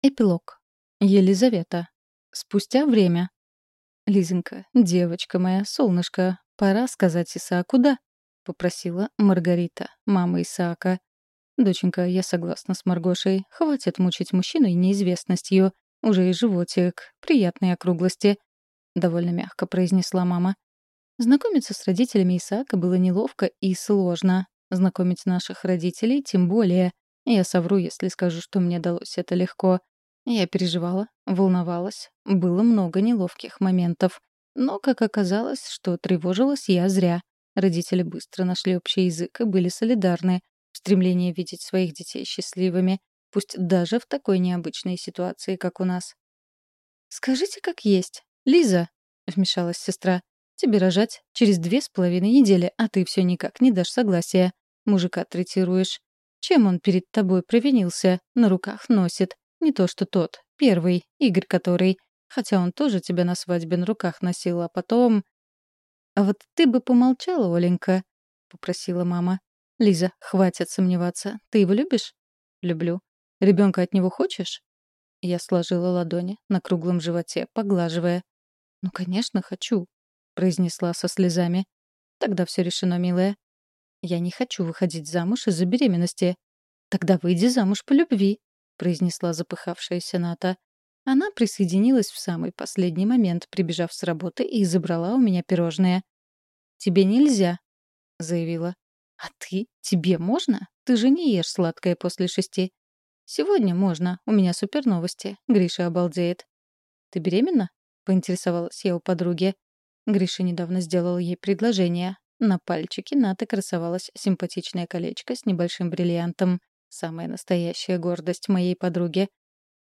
Эпилог. Елизавета. Спустя время. «Лизонька, девочка моя, солнышко, пора сказать Исааку «да», — попросила Маргарита, мама Исаака. «Доченька, я согласна с Маргошей. Хватит мучить мужчину неизвестностью. Уже и животик. Приятные округлости», — довольно мягко произнесла мама. Знакомиться с родителями Исаака было неловко и сложно. Знакомить наших родителей тем более. Я совру, если скажу, что мне далось это легко. Я переживала, волновалась, было много неловких моментов. Но, как оказалось, что тревожилась я зря. Родители быстро нашли общий язык и были солидарны в стремлении видеть своих детей счастливыми, пусть даже в такой необычной ситуации, как у нас. «Скажите, как есть. Лиза», — вмешалась сестра, — «тебе рожать через две с половиной недели, а ты все никак не дашь согласия. Мужика третируешь. Чем он перед тобой провинился? На руках носит. Не то что тот, первый, Игорь который. Хотя он тоже тебя на свадьбе на руках носил, а потом... «А вот ты бы помолчала, Оленька», — попросила мама. «Лиза, хватит сомневаться. Ты его любишь?» «Люблю. Ребенка от него хочешь?» Я сложила ладони на круглом животе, поглаживая. «Ну, конечно, хочу», — произнесла со слезами. «Тогда все решено, милая. Я не хочу выходить замуж из-за беременности. Тогда выйди замуж по любви, произнесла запыхавшаяся Ната. Она присоединилась в самый последний момент, прибежав с работы и забрала у меня пирожное. «Тебе нельзя», — заявила. «А ты? Тебе можно? Ты же не ешь сладкое после шести». «Сегодня можно. У меня супер новости. Гриша обалдеет». «Ты беременна?» — поинтересовалась я у подруги. Гриша недавно сделал ей предложение. На пальчике Наты красовалось симпатичное колечко с небольшим бриллиантом. Самая настоящая гордость моей подруги.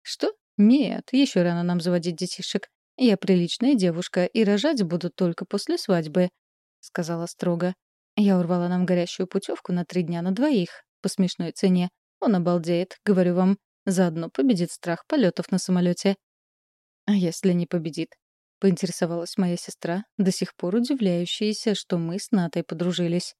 «Что? Нет, еще рано нам заводить детишек. Я приличная девушка, и рожать буду только после свадьбы», — сказала строго. Я урвала нам горящую путевку на три дня на двоих, по смешной цене. Он обалдеет, говорю вам. Заодно победит страх полетов на самолете. А если не победит? — поинтересовалась моя сестра, до сих пор удивляющаяся, что мы с Натой подружились.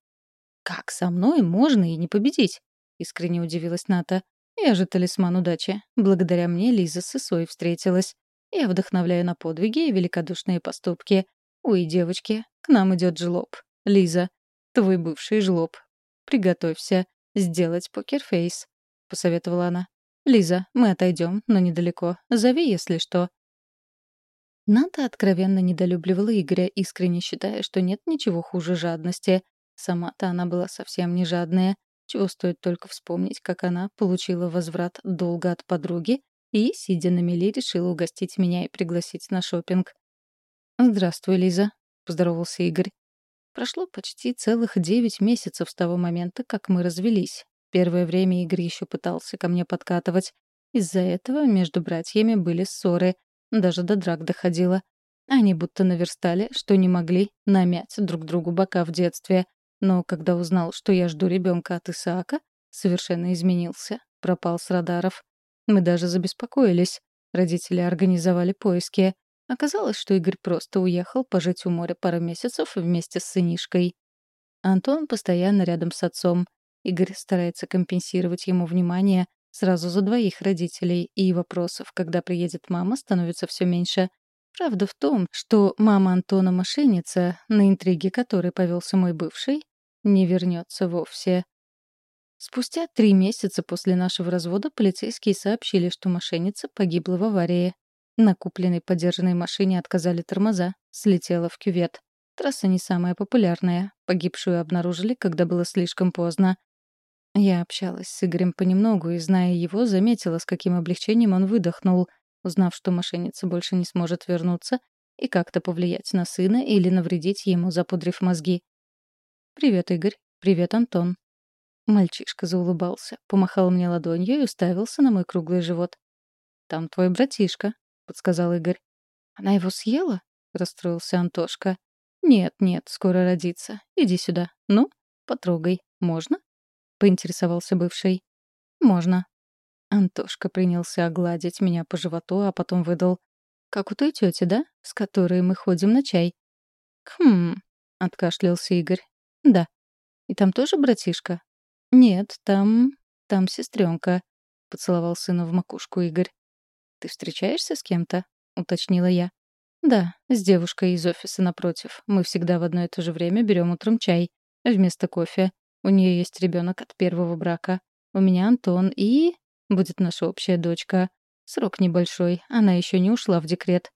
«Как со мной можно и не победить?» — искренне удивилась Ната. «Я же талисман удачи. Благодаря мне Лиза с Исой встретилась. Я вдохновляю на подвиги и великодушные поступки. Ой, девочки, к нам идет жлоб. Лиза, твой бывший жлоб. Приготовься сделать покерфейс», — посоветовала она. «Лиза, мы отойдем, но недалеко. Зови, если что». Ната откровенно недолюбливала Игоря, искренне считая, что нет ничего хуже жадности. Сама-то она была совсем не жадная. Чего стоит только вспомнить, как она получила возврат долга от подруги и, сидя на мели, решила угостить меня и пригласить на шопинг. «Здравствуй, Лиза», — поздоровался Игорь. Прошло почти целых девять месяцев с того момента, как мы развелись. Первое время Игорь еще пытался ко мне подкатывать. Из-за этого между братьями были ссоры — даже до драк доходило. Они будто наверстали, что не могли намять друг другу бока в детстве. Но когда узнал, что я жду ребенка от Исаака, совершенно изменился, пропал с радаров. Мы даже забеспокоились. Родители организовали поиски. Оказалось, что Игорь просто уехал пожить у моря пару месяцев вместе с сынишкой. Антон постоянно рядом с отцом. Игорь старается компенсировать ему внимание, Сразу за двоих родителей, и вопросов, когда приедет мама, становится все меньше. Правда в том, что мама Антона мошенница, на интриге которой повелся мой бывший, не вернется вовсе. Спустя три месяца после нашего развода полицейские сообщили, что мошенница погибла в аварии. На купленной подержанной машине отказали тормоза, слетела в кювет. Трасса не самая популярная. Погибшую обнаружили, когда было слишком поздно. Я общалась с Игорем понемногу и, зная его, заметила, с каким облегчением он выдохнул, узнав, что мошенница больше не сможет вернуться и как-то повлиять на сына или навредить ему, запудрив мозги. «Привет, Игорь. Привет, Антон». Мальчишка заулыбался, помахал мне ладонью и уставился на мой круглый живот. «Там твой братишка», — подсказал Игорь. «Она его съела?» — расстроился Антошка. «Нет, нет, скоро родится. Иди сюда. Ну, потрогай. Можно?» — поинтересовался бывший. «Можно». Антошка принялся огладить меня по животу, а потом выдал. «Как у той тети, да? С которой мы ходим на чай?» «Хм...» — откашлялся Игорь. «Да. И там тоже братишка?» «Нет, там... там сестренка», — поцеловал сына в макушку Игорь. «Ты встречаешься с кем-то?» — уточнила я. «Да, с девушкой из офиса напротив. Мы всегда в одно и то же время берем утром чай. Вместо кофе. У нее есть ребенок от первого брака. У меня Антон и... Будет наша общая дочка. Срок небольшой, она еще не ушла в декрет.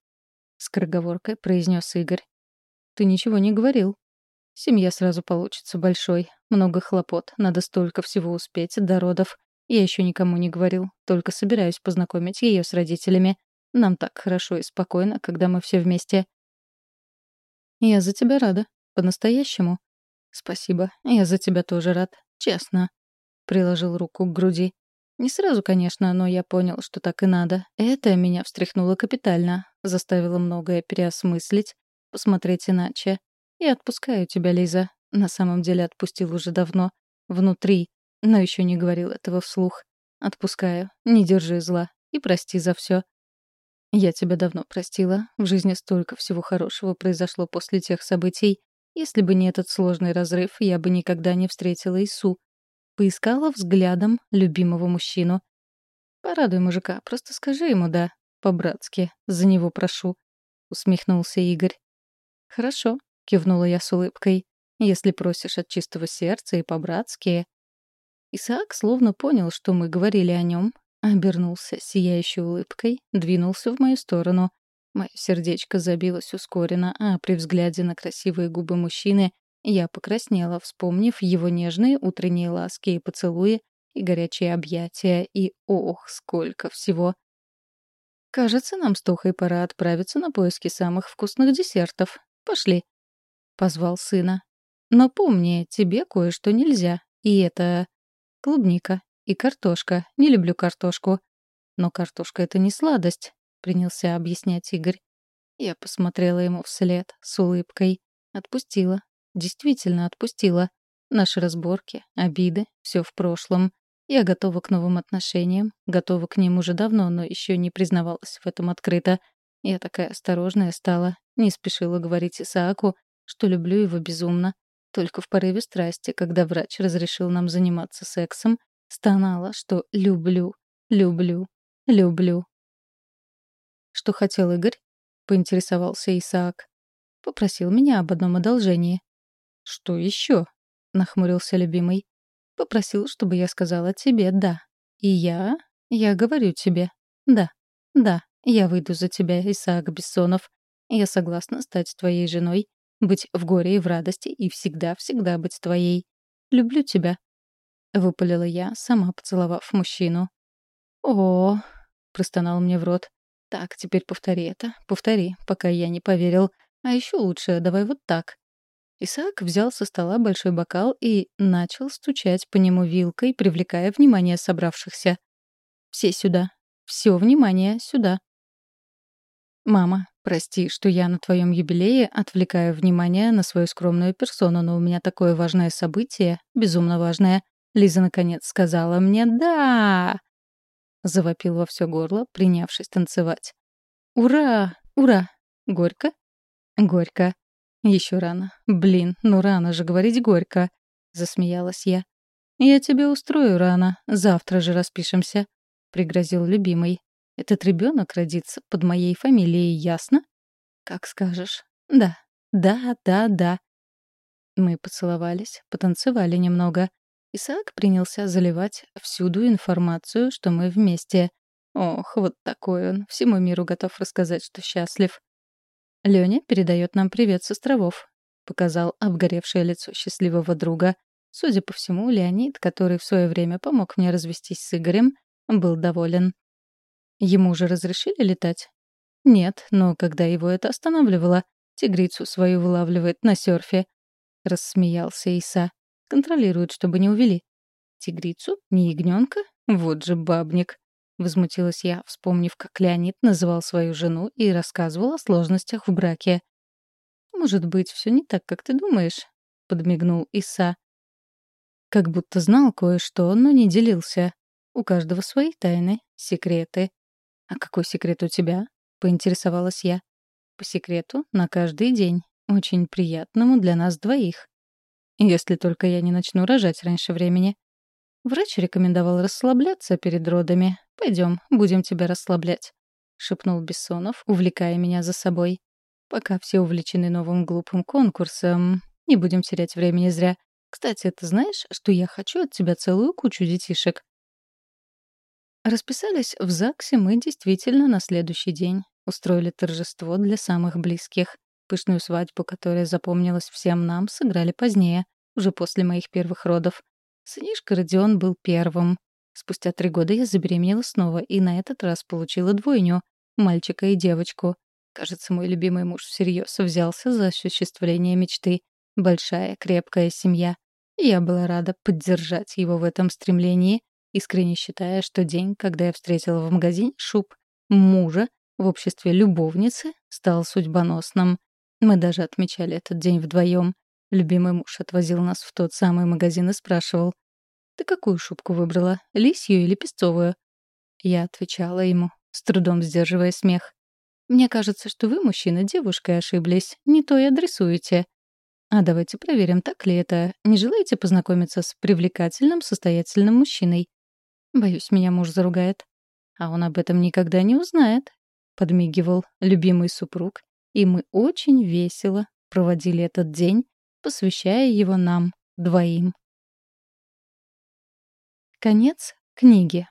Скороговоркой произнес Игорь. Ты ничего не говорил. Семья сразу получится большой. Много хлопот, надо столько всего успеть до родов. Я еще никому не говорил, только собираюсь познакомить ее с родителями. Нам так хорошо и спокойно, когда мы все вместе. Я за тебя рада. По-настоящему. Спасибо. Я за тебя тоже рад. Честно. Приложил руку к груди. Не сразу, конечно, но я понял, что так и надо. Это меня встряхнуло капитально, заставило многое переосмыслить, посмотреть иначе. Я отпускаю тебя, Лиза. На самом деле отпустил уже давно. Внутри. Но еще не говорил этого вслух. Отпускаю. Не держи зла. И прости за все. Я тебя давно простила. В жизни столько всего хорошего произошло после тех событий. Если бы не этот сложный разрыв, я бы никогда не встретила Ису. Поискала взглядом любимого мужчину. «Порадуй мужика, просто скажи ему «да», по-братски, за него прошу», — усмехнулся Игорь. «Хорошо», — кивнула я с улыбкой, «если просишь от чистого сердца и по-братски». Исаак словно понял, что мы говорили о нем, обернулся сияющей улыбкой, двинулся в мою сторону. Мое сердечко забилось ускоренно, а при взгляде на красивые губы мужчины я покраснела, вспомнив его нежные утренние ласки и поцелуи, и горячие объятия, и ох, сколько всего. «Кажется, нам с Тохой пора отправиться на поиски самых вкусных десертов. Пошли», — позвал сына. «Но помни, тебе кое-что нельзя, и это клубника и картошка. Не люблю картошку». «Но картошка — это не сладость», — принялся объяснять Игорь. Я посмотрела ему вслед с улыбкой. Отпустила, Действительно отпустила. Наши разборки, обиды, все в прошлом. Я готова к новым отношениям, готова к ним уже давно, но еще не признавалась в этом открыто. Я такая осторожная стала, не спешила говорить Исааку, что люблю его безумно. Только в порыве страсти, когда врач разрешил нам заниматься сексом, стонала, что люблю, люблю, люблю. «Что хотел Игорь?» — поинтересовался Исаак. Попросил меня об одном одолжении. «Что еще?» — нахмурился любимый. «Попросил, чтобы я сказала тебе «да». И я... я говорю тебе «да». Да, я выйду за тебя, Исаак Бессонов. Я согласна стать твоей женой, быть в горе и в радости и всегда-всегда быть твоей. Люблю тебя». Выпалила я, сама поцеловав мужчину. «О!» — простонал мне в рот. «Так, теперь повтори это, повтори, пока я не поверил. А еще лучше, давай вот так. Исаак взял со стола большой бокал и начал стучать по нему вилкой, привлекая внимание собравшихся. «Все сюда. Все внимание сюда». «Мама, прости, что я на твоем юбилее отвлекаю внимание на свою скромную персону, но у меня такое важное событие, безумно важное. Лиза наконец сказала мне «да». Завопил во все горло, принявшись танцевать. «Ура! Ура! Горько?» «Горько. Еще рано. Блин, ну рано же говорить горько. Засмеялась я. Я тебе устрою рано. Завтра же распишемся. Пригрозил любимый. Этот ребенок родится под моей фамилией, ясно? Как скажешь. Да, да, да, да. Мы поцеловались, потанцевали немного. Исаак принялся заливать всюду информацию, что мы вместе. Ох, вот такой он. Всему миру готов рассказать, что счастлив. «Лёня передает нам привет с островов», — показал обгоревшее лицо счастливого друга. Судя по всему, Леонид, который в свое время помог мне развестись с Игорем, был доволен. Ему же разрешили летать? Нет, но когда его это останавливало, тигрицу свою вылавливает на серфе. Рассмеялся Иса. Контролирует, чтобы не увели. Тигрицу? Не ягненка? Вот же бабник. Возмутилась я, вспомнив, как Леонид называл свою жену и рассказывал о сложностях в браке. «Может быть, все не так, как ты думаешь?» — подмигнул Иса. Как будто знал кое-что, но не делился. У каждого свои тайны, секреты. «А какой секрет у тебя?» — поинтересовалась я. «По секрету, на каждый день. Очень приятному для нас двоих. Если только я не начну рожать раньше времени». Врач рекомендовал расслабляться перед родами, Пойдем, будем тебя расслаблять. шепнул Бессонов, увлекая меня за собой. «Пока все увлечены новым глупым конкурсом, не будем терять времени зря. Кстати, ты знаешь, что я хочу от тебя целую кучу детишек?» Расписались в ЗАГСе мы действительно на следующий день. Устроили торжество для самых близких. Пышную свадьбу, которая запомнилась всем нам, сыграли позднее, уже после моих первых родов. Сынишка Родион был первым. Спустя три года я забеременела снова и на этот раз получила двойню — мальчика и девочку. Кажется, мой любимый муж всерьез взялся за осуществление мечты. Большая, крепкая семья. Я была рада поддержать его в этом стремлении, искренне считая, что день, когда я встретила в магазине шуб мужа в обществе любовницы, стал судьбоносным. Мы даже отмечали этот день вдвоем. Любимый муж отвозил нас в тот самый магазин и спрашивал, «Ты какую шубку выбрала, лисью или песцовую?» Я отвечала ему, с трудом сдерживая смех. «Мне кажется, что вы, мужчина, девушкой ошиблись, не то и адресуете». «А давайте проверим, так ли это. Не желаете познакомиться с привлекательным, состоятельным мужчиной?» «Боюсь, меня муж заругает». «А он об этом никогда не узнает», — подмигивал любимый супруг. И мы очень весело проводили этот день, посвящая его нам двоим. Конец книги.